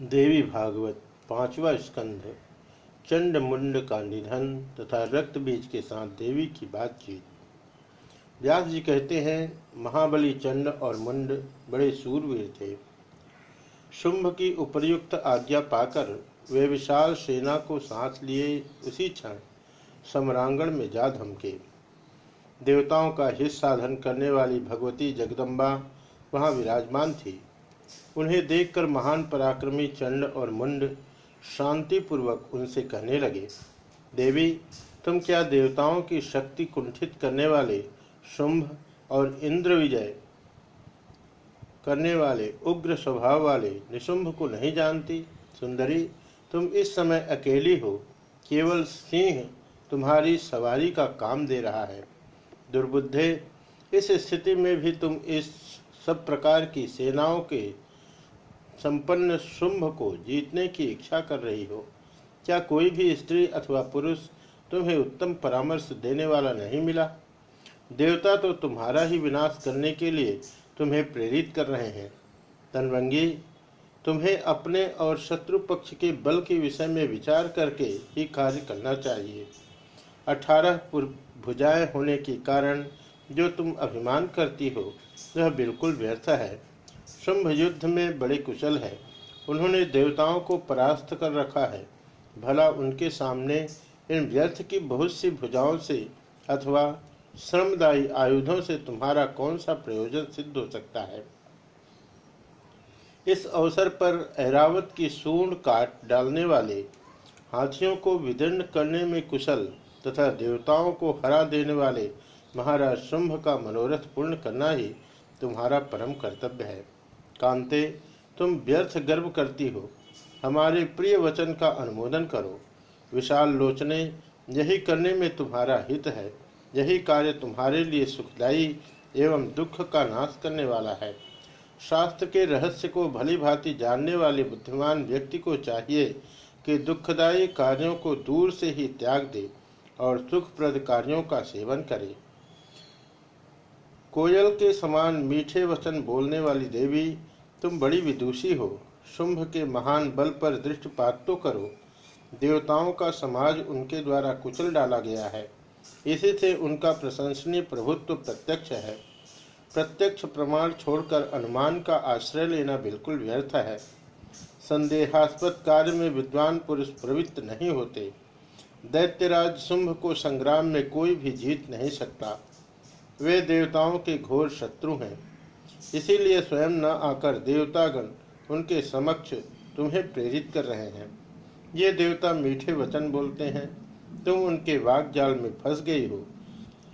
देवी भागवत, पांचवा स्कंध चंड मुंड का निधन तथा रक्त बीज के साथ देवी की बातचीत। व्यास जी कहते हैं, महाबली चंड और मुंड बड़े सूरवीर थे। शुंभ की उपर्युक्त आज्ञा पाकर वे विशाल सेना को सांस लिए उसी क्षण सम्रांगण में जा धमके। देवताओं का हित साधन करने वाली भगवती जगदम्बा वहाँ विराजमान थी। उन्हें देखकर महान पराक्रमी चंड और मुंड शांतिपूर्वक उनसे कहने लगे, देवी, तुम क्या देवताओं की शक्ति कुंठित करने वाले शुंभ और इंद्र विजय करने वाले उग्र स्वभाव वाले निशुंभ को नहीं जानती? सुंदरी, तुम इस समय अकेली हो, केवल सिंह तुम्हारी सवारी का काम दे रहा है। दुर्बुद्धे, इस स्थिति में भी तुम इस सब प्रकार की सेनाओं के संपन्न शुंभ को जीतने की इच्छा कर रही हो। क्या कोई भी स्त्री अथवा पुरुष तुम्हें उत्तम परामर्श देने वाला नहीं मिला? देवता तो तुम्हारा ही विनाश करने के लिए तुम्हें प्रेरित कर रहे हैं। तनवंगी तुम्हें अपने और शत्रु पक्ष के बल के विषय में विचार करके ही कार्य करना चाहिए। अठारह भुजाएँ होने के कारण जो तुम अभिमान करती हो, वह बिल्कुल व्यर्थ है। शुंभ युद्ध में बड़े कुशल है। उन्होंने देवताओं को परास्त कर रखा है। भला उनके सामने इन व्यर्थ की बहुत सी भुजाओं से अथवा श्रमदायी आयुधों से तुम्हारा कौन सा प्रयोजन सिद्ध हो सकता है? इस अवसर पर ऐरावत की सूंड काट डालने वाले हाथियों को विदीर्ण करने में कुशल तथा देवताओं को हरा देने वाले महाराज, शुंभ का मनोरथ पूर्ण करना ही तुम्हारा परम कर्तव्य है। कांते, तुम व्यर्थ गर्व करती हो। हमारे प्रिय वचन का अनुमोदन करो। विशाल लोचने, यही करने में तुम्हारा हित है। यही कार्य तुम्हारे लिए सुखदायी एवं दुख का नाश करने वाला है। शास्त्र के रहस्य को भली भांति जानने वाले बुद्धिमान व्यक्ति को चाहिए कि दुखदायी कार्यों को दूर से ही त्याग दे और सुखप्रद कार्यों का सेवन करे। कोयल के समान मीठे वचन बोलने वाली देवी, तुम बड़ी विदुषी हो। शुंभ के महान बल पर दृष्टिपात तो करो। देवताओं का समाज उनके द्वारा कुचल डाला गया है। इसी से उनका प्रशंसनीय प्रभुत्व प्रत्यक्ष है। प्रत्यक्ष प्रमाण छोड़कर अनुमान का आश्रय लेना बिल्कुल व्यर्थ है। संदेहास्पद कार्य में विद्वान पुरुष प्रवृत्त नहीं होते। दैत्यराज शुंभ को संग्राम में कोई भी जीत नहीं सकता। वे देवताओं के घोर शत्रु हैं। इसीलिए स्वयं न आकर देवतागण उनके समक्ष तुम्हें प्रेरित कर रहे हैं। ये देवता मीठे वचन बोलते हैं। तुम उनके वाक जाल में फंस गई हो।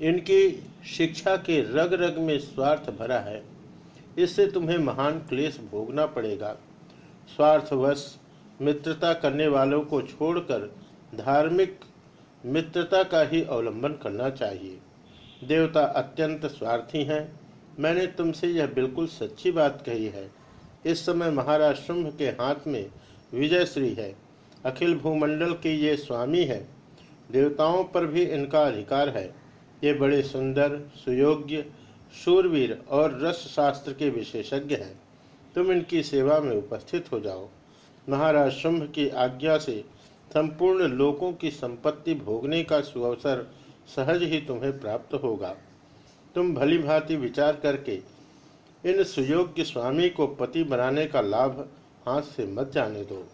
इनकी शिक्षा के रग रग में स्वार्थ भरा है। इससे तुम्हें महान क्लेश भोगना पड़ेगा। स्वार्थवश मित्रता करने वालों को छोड़कर धार्मिक मित्रता का ही अवलंबन करना चाहिए। देवता अत्यंत स्वार्थी हैं। मैंने तुमसे यह बिल्कुल सच्ची बात कही है। इस समय महाराज शुंभ के हाथ में विजय श्री है। अखिल भूमंडल के ये स्वामी है। देवताओं पर भी इनका अधिकार है। ये बड़े सुंदर, सुयोग्य, शूरवीर और रस शास्त्र के विशेषज्ञ हैं। तुम इनकी सेवा में उपस्थित हो जाओ। महाराज शुंभ की आज्ञा से संपूर्ण लोकों की संपत्ति भोगने का सुअवसर सहज ही तुम्हें प्राप्त होगा। तुम भली भांति विचार करके इन सुयोग्य स्वामी को पति बनाने का लाभ हाथ से मत जाने दो।